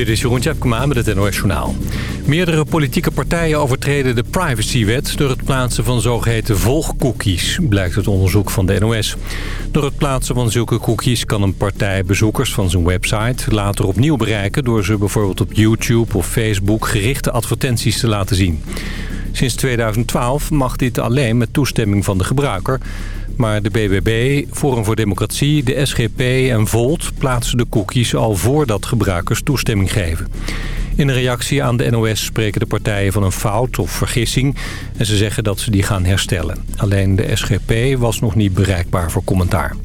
Dit is Jeroen Tjepkema met het NOS Journaal. Meerdere politieke partijen overtreden de privacywet... door het plaatsen van zogeheten volgcookies, blijkt het onderzoek van de NOS. Door het plaatsen van zulke cookies kan een partij bezoekers van zijn website... later opnieuw bereiken door ze bijvoorbeeld op YouTube of Facebook... gerichte advertenties te laten zien. Sinds 2012 mag dit alleen met toestemming van de gebruiker... Maar de BBB, Forum voor Democratie, de SGP en Volt plaatsen de cookies al voordat gebruikers toestemming geven. In een reactie aan de NOS spreken de partijen van een fout of vergissing... en ze zeggen dat ze die gaan herstellen. Alleen de SGP was nog niet bereikbaar voor commentaar.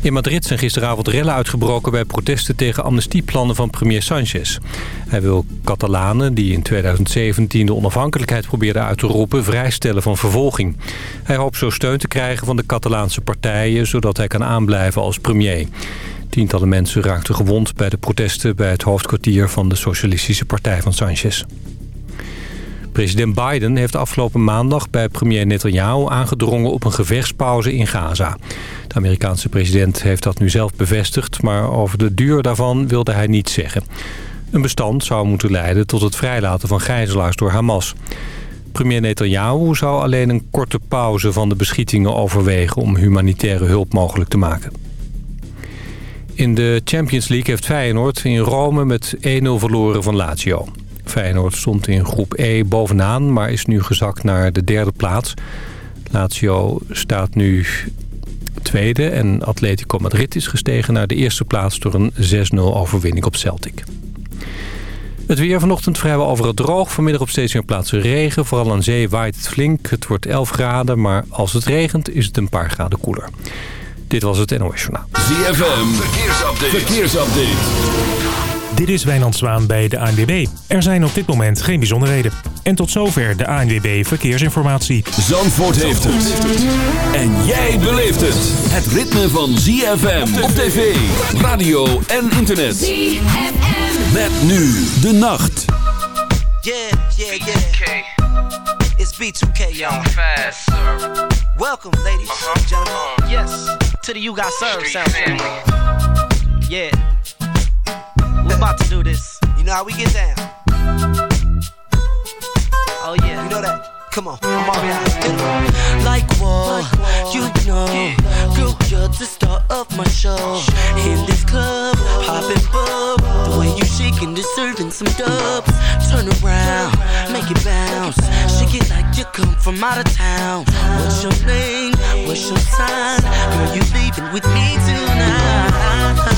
In Madrid zijn gisteravond rellen uitgebroken bij protesten tegen amnestieplannen van premier Sanchez. Hij wil Catalanen, die in 2017 de onafhankelijkheid probeerden uit te roepen, vrijstellen van vervolging. Hij hoopt zo steun te krijgen van de Catalaanse partijen, zodat hij kan aanblijven als premier. Tientallen mensen raakten gewond bij de protesten bij het hoofdkwartier van de Socialistische Partij van Sanchez. President Biden heeft afgelopen maandag bij premier Netanyahu aangedrongen op een gevechtspauze in Gaza. De Amerikaanse president heeft dat nu zelf bevestigd, maar over de duur daarvan wilde hij niets zeggen. Een bestand zou moeten leiden tot het vrijlaten van gijzelaars door Hamas. Premier Netanyahu zou alleen een korte pauze van de beschietingen overwegen om humanitaire hulp mogelijk te maken. In de Champions League heeft Feyenoord in Rome met 1-0 verloren van Lazio. Feyenoord stond in groep E bovenaan, maar is nu gezakt naar de derde plaats. Lazio staat nu tweede en Atletico Madrid is gestegen naar de eerste plaats... door een 6-0 overwinning op Celtic. Het weer vanochtend vrijwel overal droog. Vanmiddag op steeds meer plaatsen regen. Vooral aan zee waait het flink. Het wordt 11 graden, maar als het regent is het een paar graden koeler. Dit was het NOS Journaal. ZFM, verkeersupdate. verkeersupdate. Dit is Wijnand Zwaan bij de ANWB. Er zijn op dit moment geen bijzonderheden. En tot zover de ANWB Verkeersinformatie. Zandvoort heeft het. En jij beleeft het. Het ritme van ZFM op tv, radio en internet. ZFM. Met nu de nacht. Yeah, yeah, yeah. It's B2K, y'all. fast, Welcome, ladies and uh-huh. gentlemen. Yes, to the You Got Served sound. Yeah. We about to do this. You know how we get down. Oh yeah. You know that. Come on, I'm already out. Like what? Like you know, yeah. girl, you're the star of my show. In this club, popping bub. The way you shaking, deserving some dubs. Turn around, make it bounce. Shake it like you come from out of town. What's your name? What's your sign? Girl, you leaving with me tonight.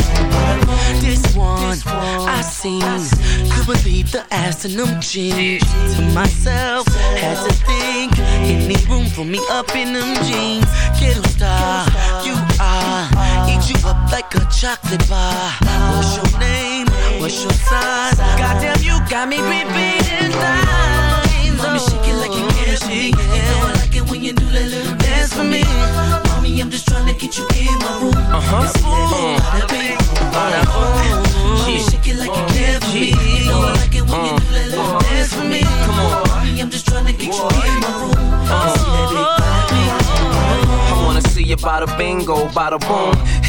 This one, I seen, could believe the ass in them jeans. To myself, had to think, any room for me up in them jeans. Quiero star, you are, eat you up like a chocolate bar. What's your name? What's your size? Goddamn, you got me repeating lines. Mommy, shake it like you can shake. You know I like it when you do that little dance for me. Mommy, I'm just trying to get you in my room. Uh huh. Bada bingo, bada boom.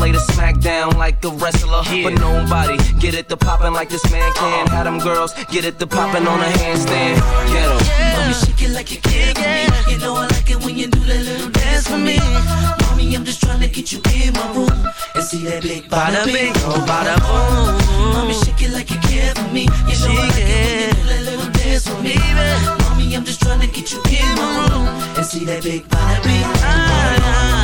lay the smack down like a wrestler. But nobody get it to poppin' like this man can. Have them girls get it to poppin' on a handstand. Get em. Mommy, shake it like you care for me. You know I like it when you do that little dance for me. Mommy, I'm just trying to get you in my room and see that big bada bing, oh bada boom. Mommy, shake it like you care for me. You know I like it when you do that little dance for me. Mommy, I'm just trying to get you in my room and see that big bada bing, oh bada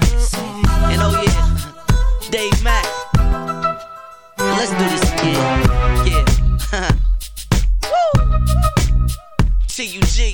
And oh yeah, Dave Mack. Let's do this again. Yeah. Woo! T-U-G.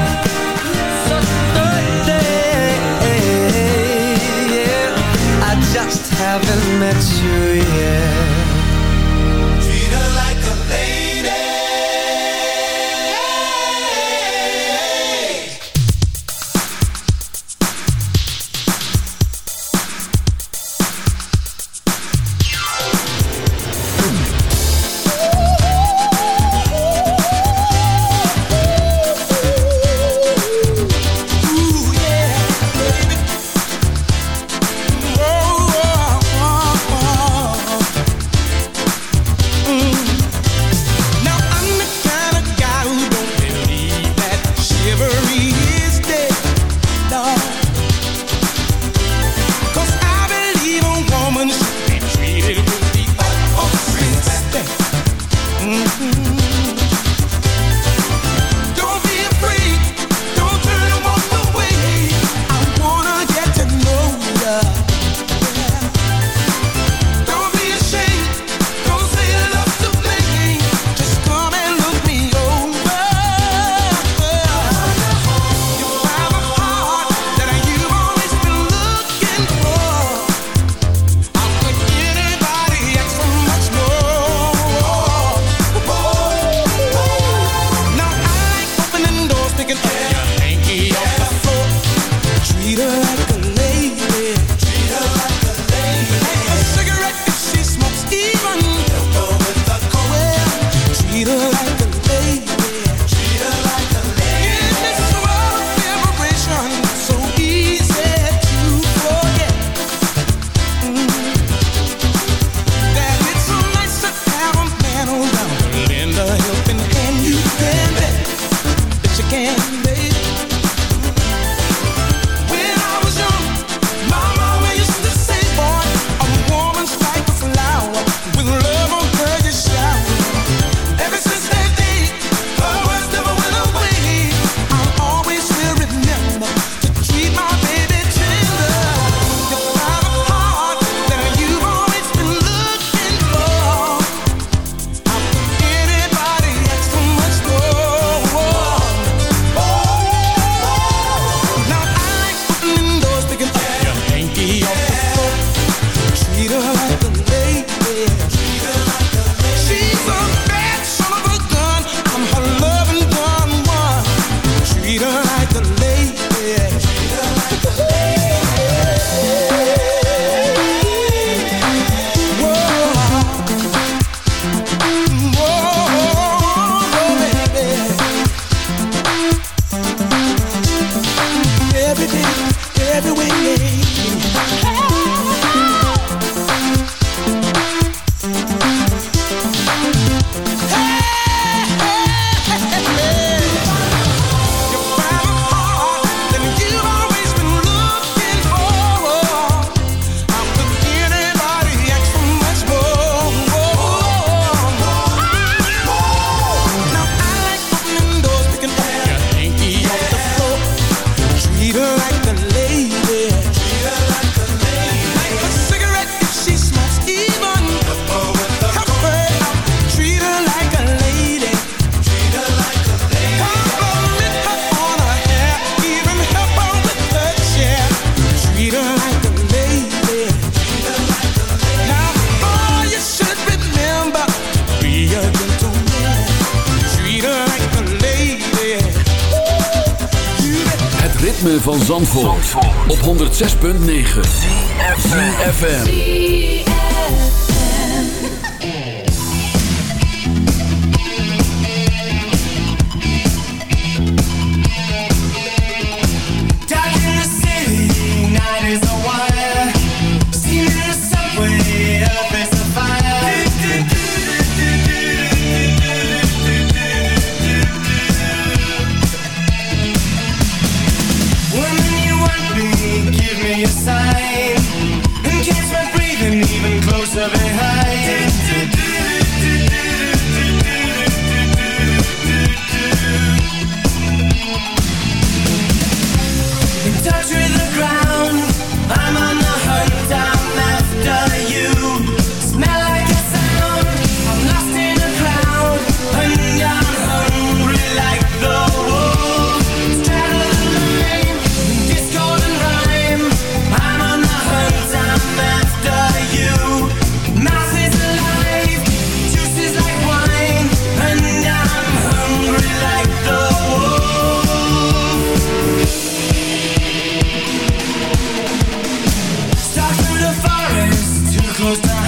Haven't met you yet op 6.9 close down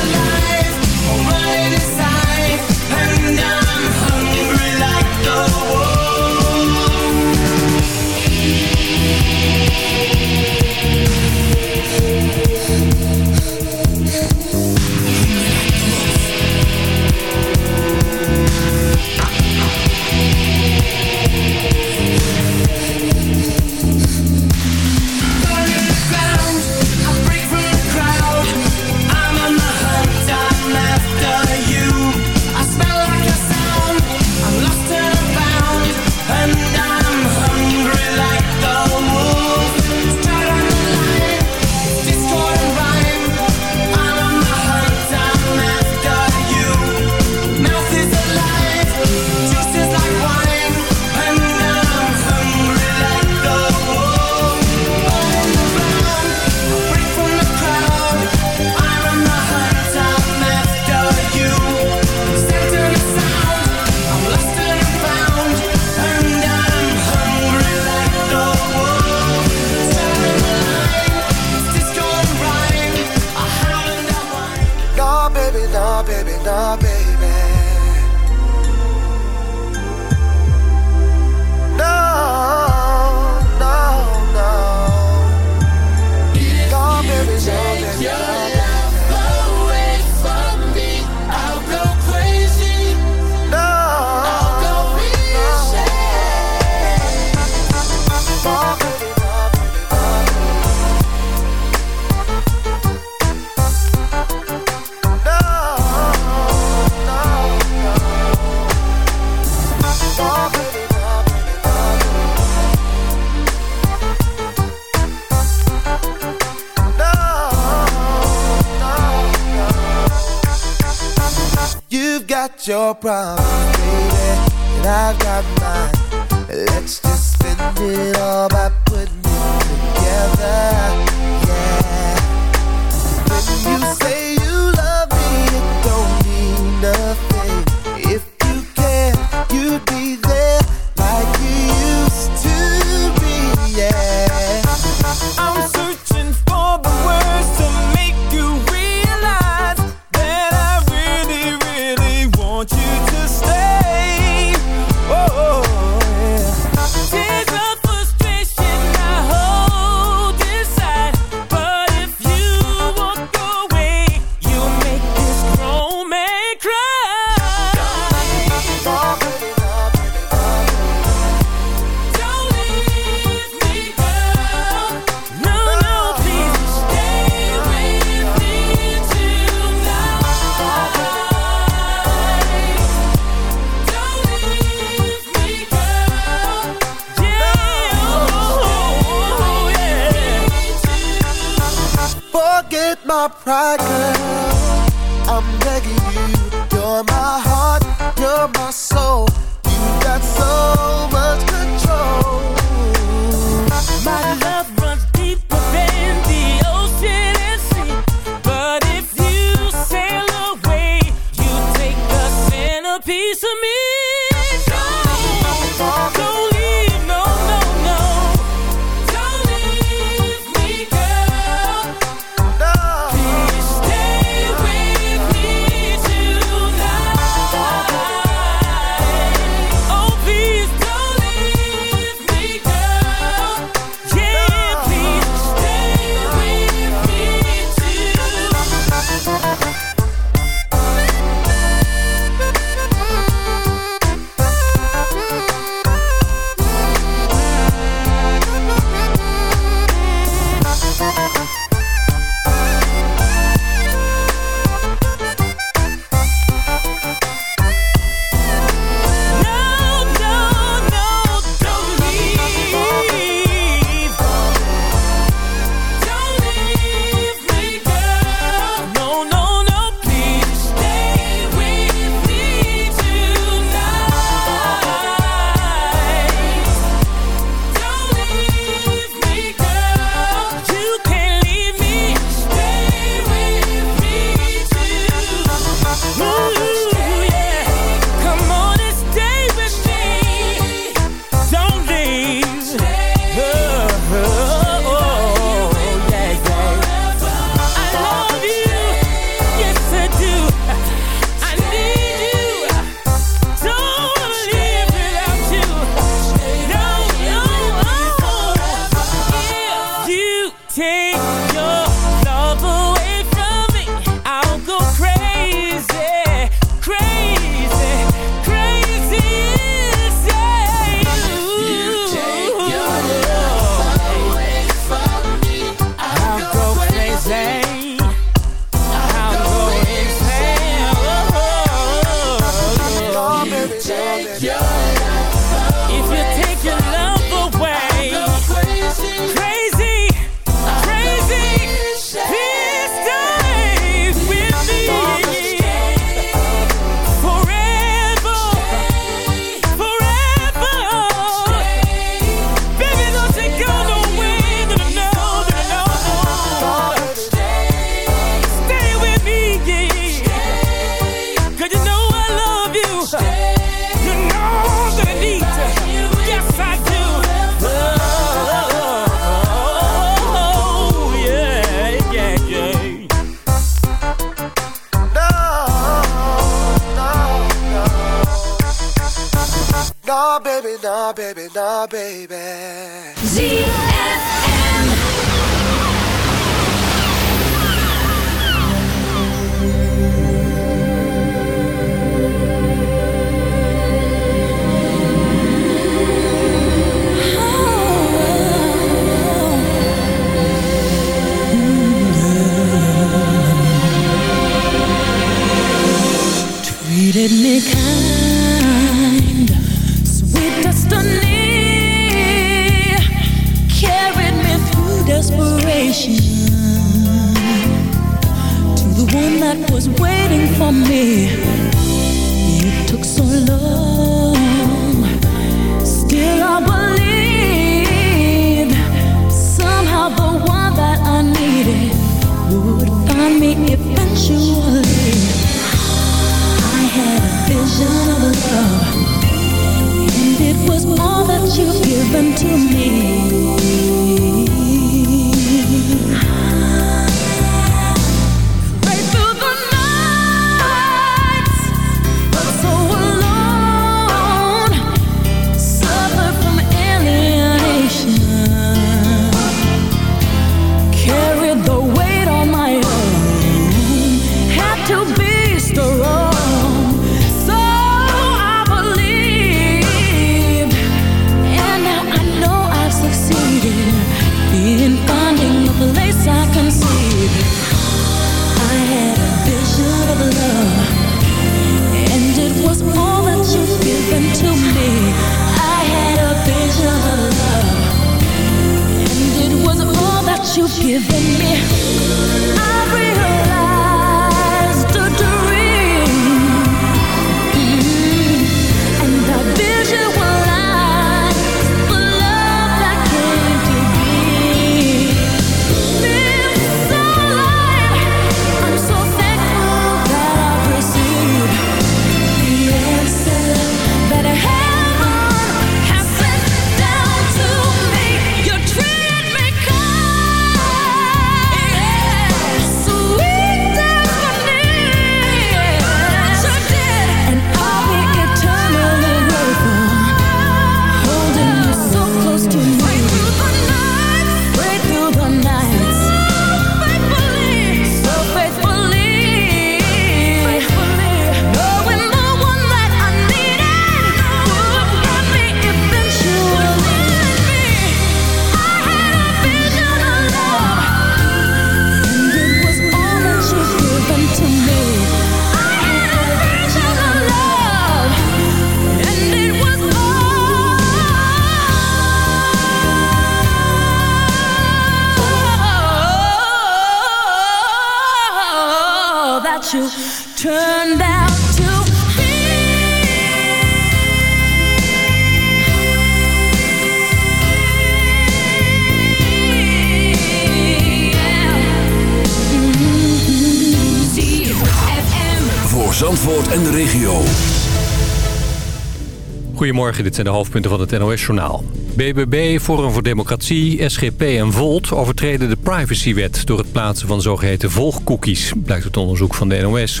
Goedemorgen, dit zijn de hoofdpunten van het NOS-journaal. BBB, Forum voor Democratie, SGP en Volt overtreden de privacywet... door het plaatsen van zogeheten volgcookies, blijkt uit onderzoek van de NOS.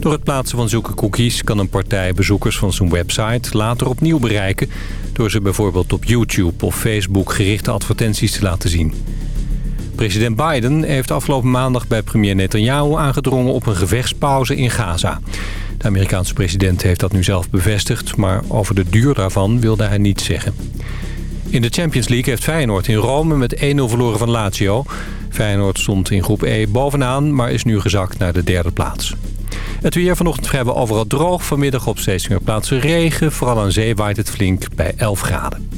Door het plaatsen van zulke cookies kan een partij bezoekers van zijn website later opnieuw bereiken... door ze bijvoorbeeld op YouTube of Facebook gerichte advertenties te laten zien. President Biden heeft afgelopen maandag bij premier Netanyahu aangedrongen op een gevechtspauze in Gaza. De Amerikaanse president heeft dat nu zelf bevestigd, maar over de duur daarvan wilde hij niets zeggen. In de Champions League heeft Feyenoord in Rome met 1-0 verloren van Lazio. Feyenoord stond in groep E bovenaan, maar is nu gezakt naar de derde plaats. Het weer vanochtend vrijwel overal droog. Vanmiddag op steeds meer plaatsen regen. Vooral aan zee waait het flink bij 11 graden.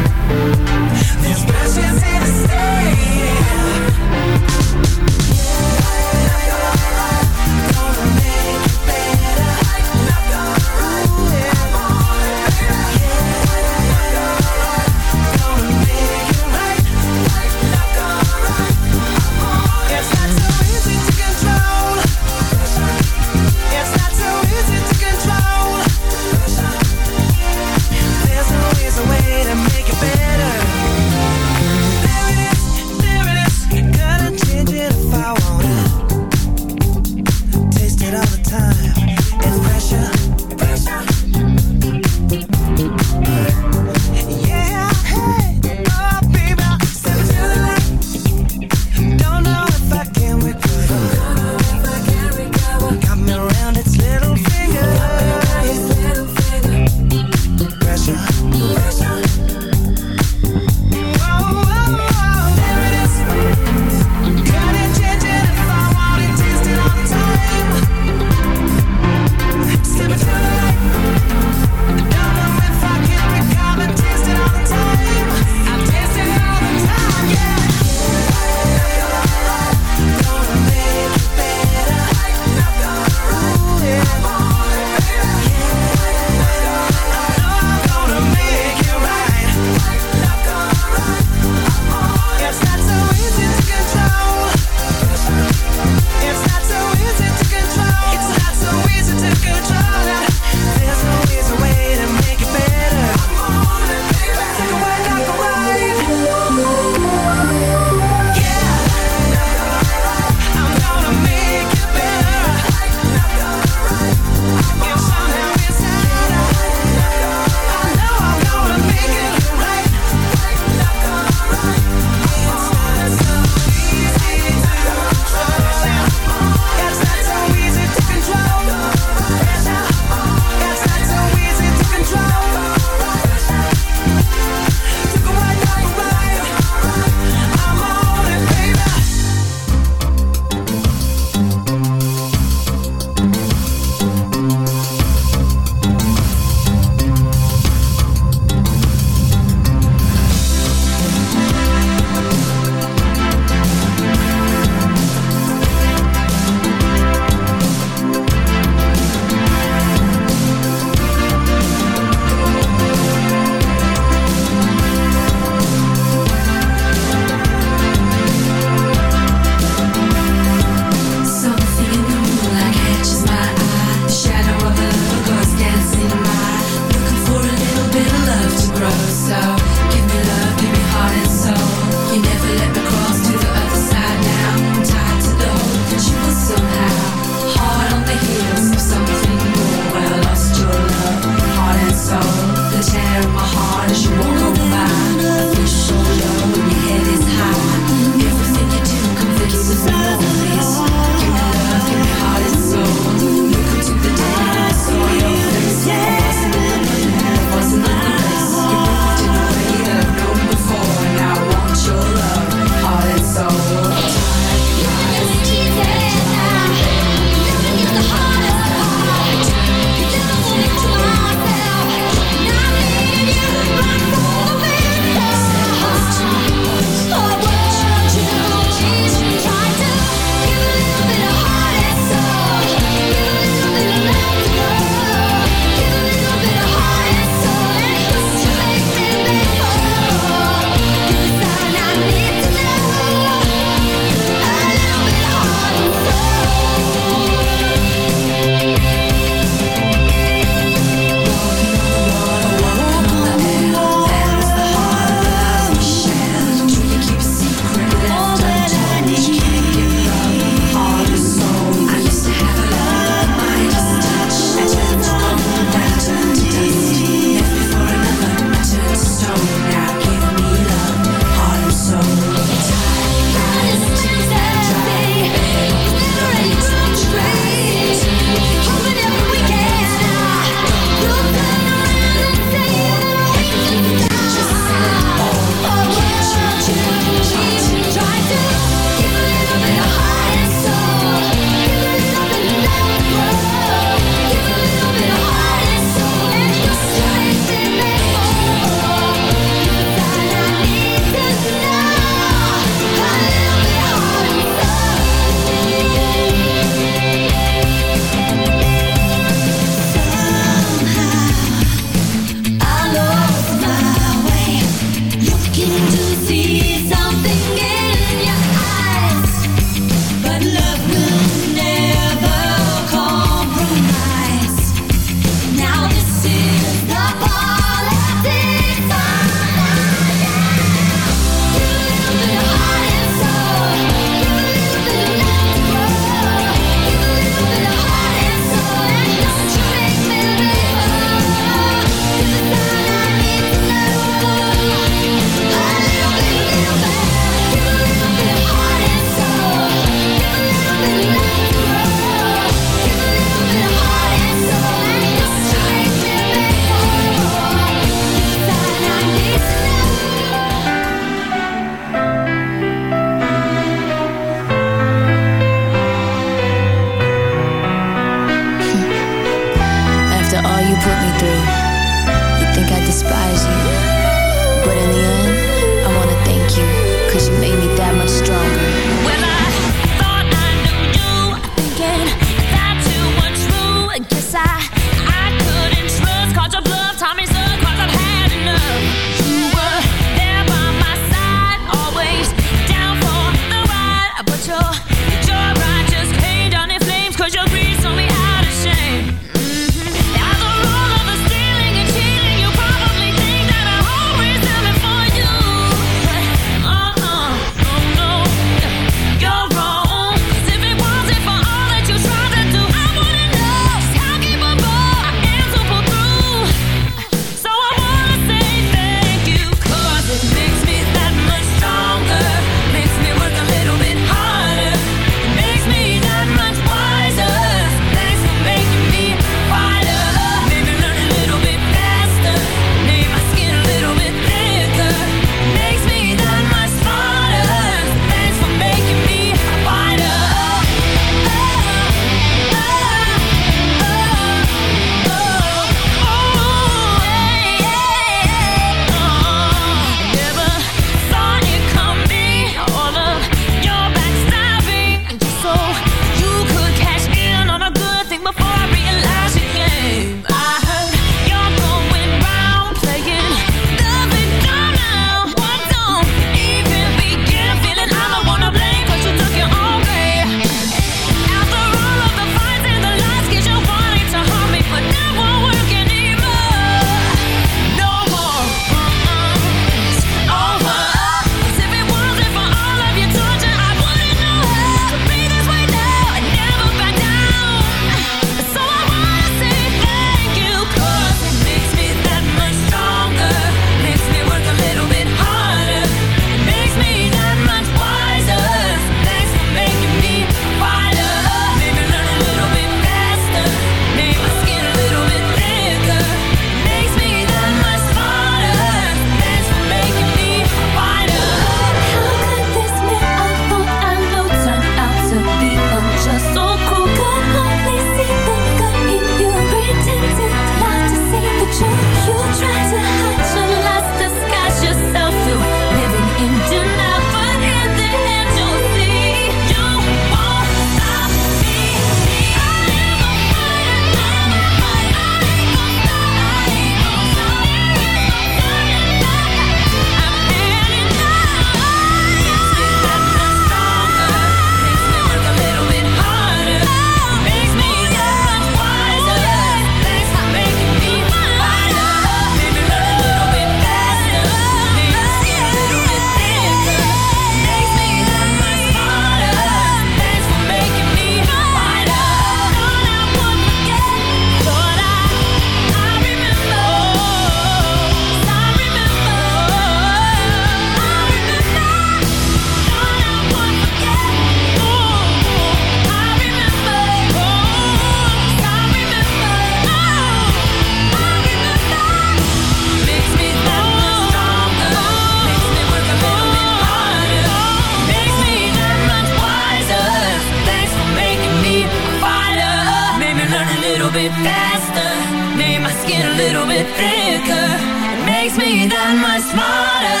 A bit thicker. It makes me that much smarter.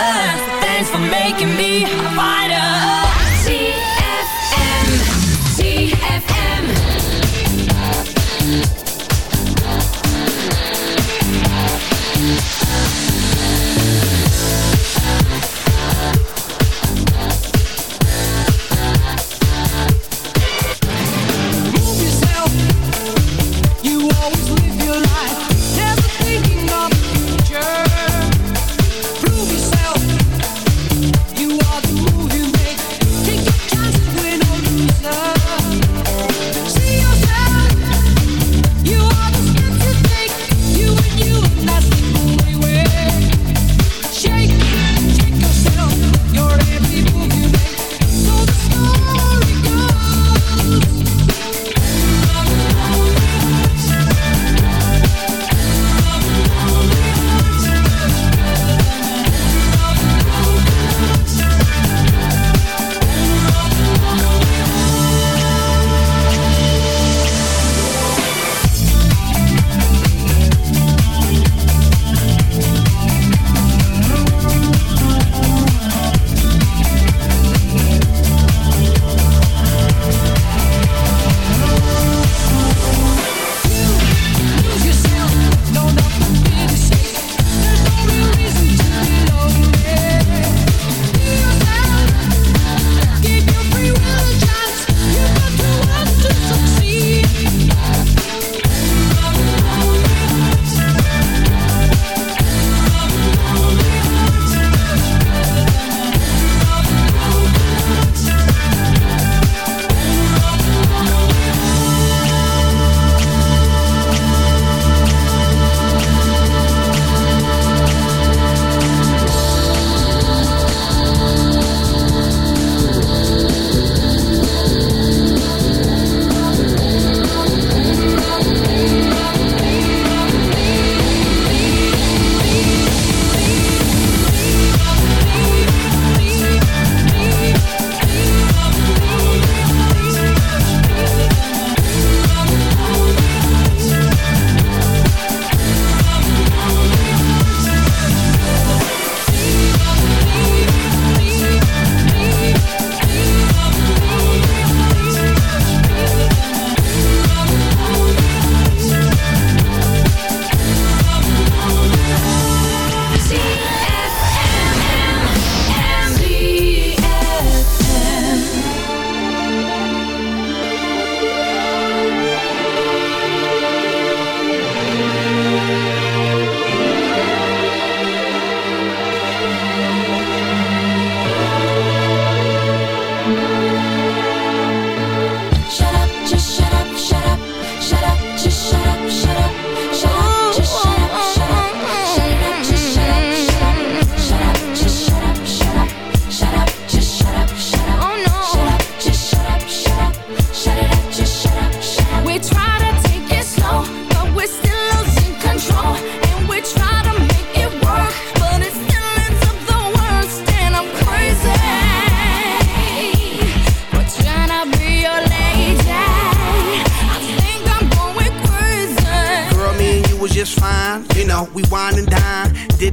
Thanks for making me a fighter.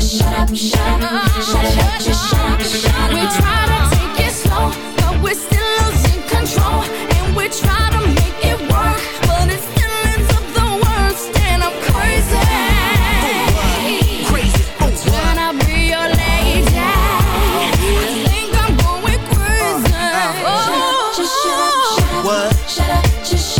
just shut up, shut up, shut up, just shut up, shut up. We try to take it slow, but we're still losing control, and we try to make it work, but it still ends up the worst, and I'm crazy. crazy. When I be your lady, I think I'm going crazy. Oh, just shut up, shut up, What? Oh. shut up, just shut up,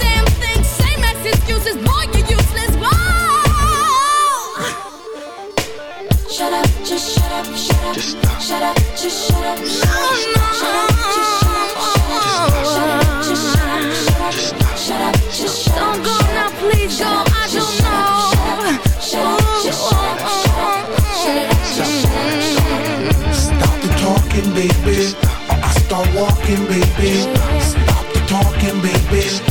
excuses, boy, you're useless. Whoa! Shut up, just shut up, shut up. Just stop. Shut up, just shut up. Shut up, shut up, just shut up. Shut up, just shut up. Shut up, shut up, just shut up. Don't go now, please go. I don't know. Shut up, just shut up. Shut up, just shut up. Stop the talking, baby. Or I start walking, baby. Stop the talking, baby.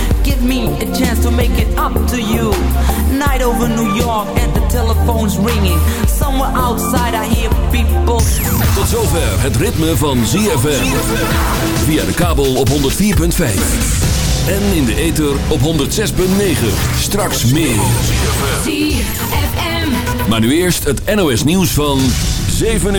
Give me a chance to make it up to you Night over New York and the telephone's ringing Somewhere outside I hear people Tot zover het ritme van ZFM. Via de kabel op 104.5. En in de ether op 106.9. Straks meer. Maar nu eerst het NOS nieuws van 7 uur.